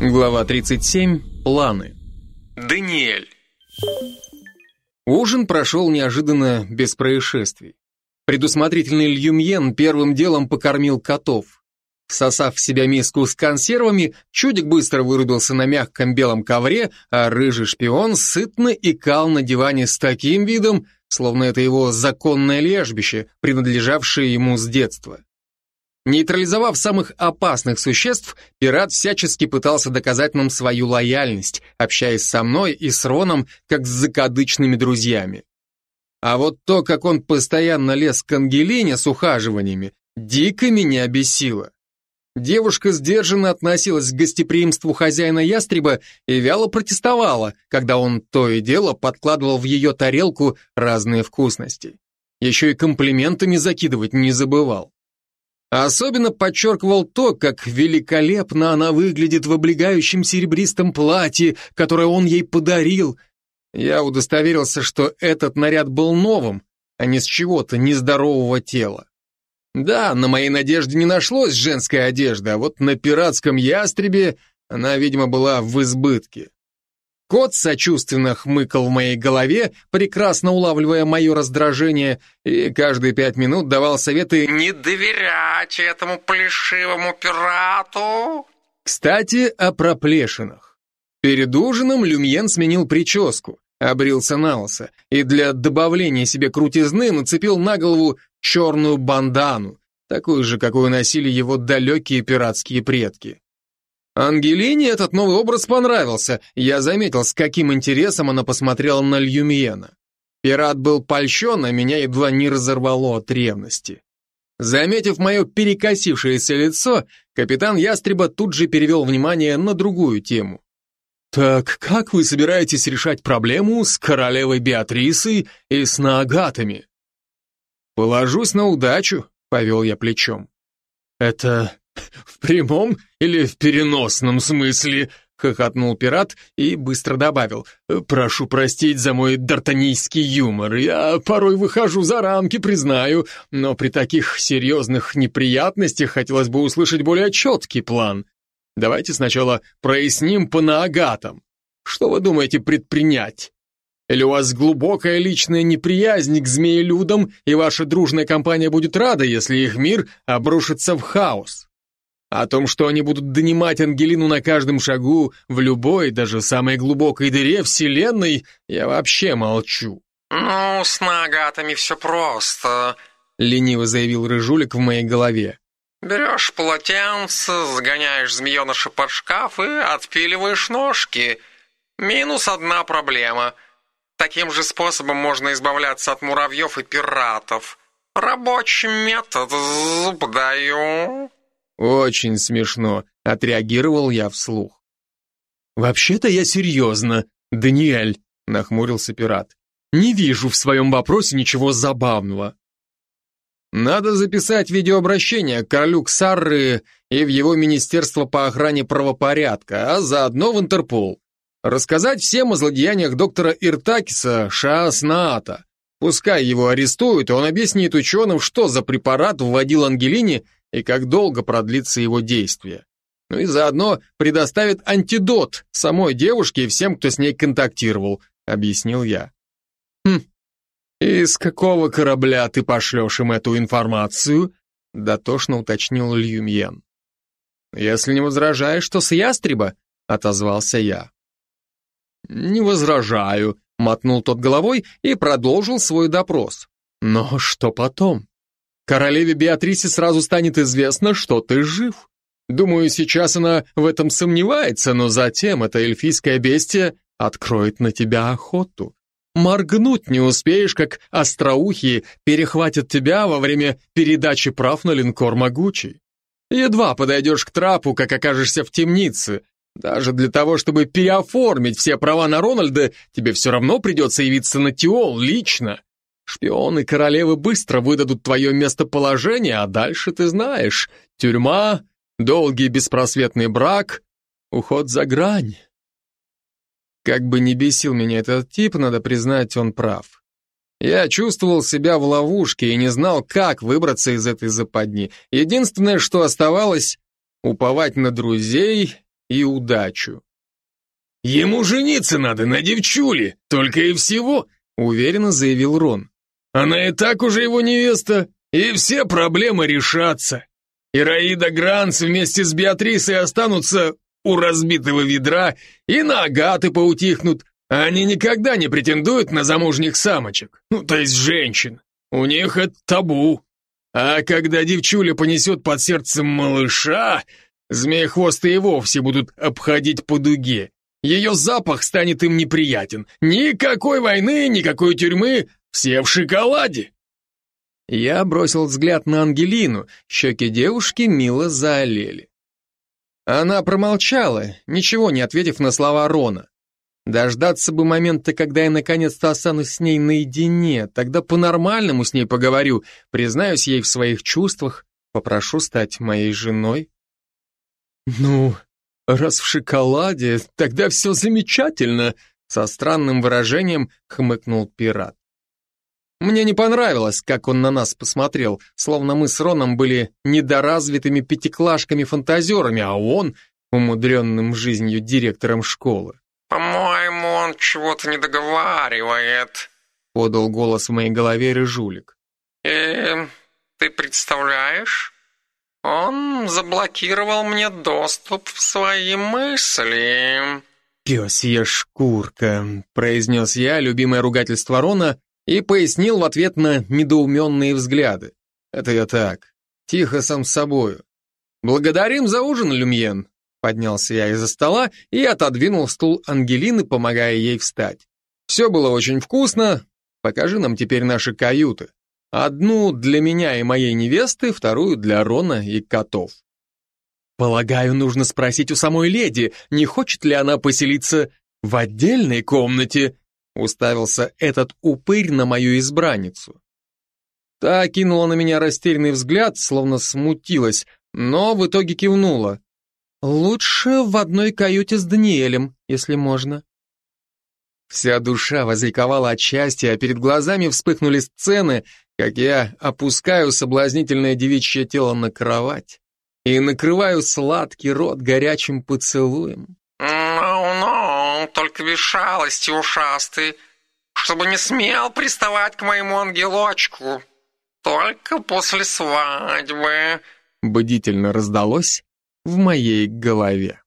Глава 37. Планы. Даниэль. Ужин прошел неожиданно без происшествий. Предусмотрительный Льюмьен первым делом покормил котов. Всосав в себя миску с консервами, чудик быстро вырубился на мягком белом ковре, а рыжий шпион сытно икал на диване с таким видом, словно это его законное лежбище, принадлежавшее ему с детства. Нейтрализовав самых опасных существ, пират всячески пытался доказать нам свою лояльность, общаясь со мной и с Роном, как с закадычными друзьями. А вот то, как он постоянно лез к Ангелине с ухаживаниями, дико меня бесило. Девушка сдержанно относилась к гостеприимству хозяина ястреба и вяло протестовала, когда он то и дело подкладывал в ее тарелку разные вкусности. Еще и комплиментами закидывать не забывал. Особенно подчеркивал то, как великолепно она выглядит в облегающем серебристом платье, которое он ей подарил. Я удостоверился, что этот наряд был новым, а не с чего-то нездорового тела. Да, на моей надежде не нашлось женской одежды, а вот на пиратском ястребе она, видимо, была в избытке. Кот сочувственно хмыкал в моей голове, прекрасно улавливая мое раздражение, и каждые пять минут давал советы «Не доверять этому плешивому пирату!» Кстати, о проплешинах. Перед ужином Люмьен сменил прическу, обрился на лысо и для добавления себе крутизны нацепил на голову черную бандану, такую же, какую носили его далекие пиратские предки. Ангелине этот новый образ понравился, я заметил, с каким интересом она посмотрела на Льюмиена. Пират был польщен, а меня едва не разорвало от ревности. Заметив мое перекосившееся лицо, капитан Ястреба тут же перевел внимание на другую тему. «Так как вы собираетесь решать проблему с королевой Беатрисой и с Наагатами?» «Положусь на удачу», — повел я плечом. «Это «В прямом или в переносном смысле?» — хохотнул пират и быстро добавил. «Прошу простить за мой д'Артанийский юмор. Я порой выхожу за рамки, признаю, но при таких серьезных неприятностях хотелось бы услышать более четкий план. Давайте сначала проясним по наагатам. Что вы думаете предпринять?» Или у вас глубокая личная неприязнь к змеелюдам, и ваша дружная компания будет рада, если их мир обрушится в хаос? О том, что они будут донимать Ангелину на каждом шагу, в любой, даже самой глубокой дыре Вселенной, я вообще молчу. «Ну, с нагатами все просто», — лениво заявил Рыжулик в моей голове. «Берешь полотенце, загоняешь змееныша под шкаф и отпиливаешь ножки. Минус одна проблема. Таким же способом можно избавляться от муравьев и пиратов. Рабочий метод, зуб даю». «Очень смешно», — отреагировал я вслух. «Вообще-то я серьезно, Даниэль», — нахмурился пират. «Не вижу в своем вопросе ничего забавного». «Надо записать видеообращение к королю Ксарры и в его Министерство по охране правопорядка, а заодно в Интерпол. Рассказать всем о злодеяниях доктора Иртакиса Шааснаата. Пускай его арестуют, и он объяснит ученым, что за препарат вводил Ангелине и как долго продлится его действие. Ну и заодно предоставит антидот самой девушке и всем, кто с ней контактировал, объяснил я. Хм, и с какого корабля ты пошлешь им эту информацию? Дотошно уточнил Льюмьен. Если не возражаешь, то с ястреба, отозвался я. Не возражаю, мотнул тот головой и продолжил свой допрос. Но что потом? Королеве Беатрисе сразу станет известно, что ты жив. Думаю, сейчас она в этом сомневается, но затем эта эльфийская бестия откроет на тебя охоту. Моргнуть не успеешь, как остроухие перехватят тебя во время передачи прав на линкор «Могучий». Едва подойдешь к трапу, как окажешься в темнице. Даже для того, чтобы переоформить все права на Рональда, тебе все равно придется явиться на Тиол лично. Шпионы королевы быстро выдадут твое местоположение, а дальше ты знаешь. Тюрьма, долгий беспросветный брак, уход за грань. Как бы ни бесил меня этот тип, надо признать, он прав. Я чувствовал себя в ловушке и не знал, как выбраться из этой западни. Единственное, что оставалось, уповать на друзей и удачу. «Ему жениться надо на девчуле, только и всего», — уверенно заявил Рон. «Она и так уже его невеста, и все проблемы решатся. Ираида Гранц вместе с Беатрисой останутся у разбитого ведра, и на агаты поутихнут. Они никогда не претендуют на замужних самочек, ну, то есть женщин. У них это табу. А когда девчуля понесет под сердцем малыша, змеехвосты и вовсе будут обходить по дуге. Ее запах станет им неприятен. Никакой войны, никакой тюрьмы, все в шоколаде. Я бросил взгляд на Ангелину, щеки девушки мило заолели. Она промолчала, ничего не ответив на слова Рона. Дождаться бы момента, когда я наконец-то останусь с ней наедине, тогда по-нормальному с ней поговорю, признаюсь ей в своих чувствах, попрошу стать моей женой. Ну, «Раз в шоколаде, тогда все замечательно», со странным выражением хмыкнул пират. Мне не понравилось, как он на нас посмотрел, словно мы с Роном были недоразвитыми пятиклашками-фантазерами, а он умудренным жизнью директором школы. «По-моему, он чего-то не договаривает», подал голос в моей голове рыжулик. «И ты представляешь, он заблокировал мне доступ в свои мысли. «Пёсья шкурка», — произнес я любимое ругательство Рона и пояснил в ответ на недоуменные взгляды. «Это я так, тихо сам с собою. Благодарим за ужин, Люмьен», — поднялся я из-за стола и отодвинул стул Ангелины, помогая ей встать. «Все было очень вкусно. Покажи нам теперь наши каюты». Одну для меня и моей невесты, вторую для Рона и котов. Полагаю, нужно спросить у самой леди, не хочет ли она поселиться в отдельной комнате, уставился этот упырь на мою избранницу. Та кинула на меня растерянный взгляд, словно смутилась, но в итоге кивнула. «Лучше в одной каюте с Даниэлем, если можно». Вся душа возликовала от счастья, а перед глазами вспыхнули сцены, как я опускаю соблазнительное девичье тело на кровать и накрываю сладкий рот горячим поцелуем. «Ну-ну, только без шалости, ушастый, чтобы не смел приставать к моему ангелочку. Только после свадьбы», бдительно раздалось в моей голове.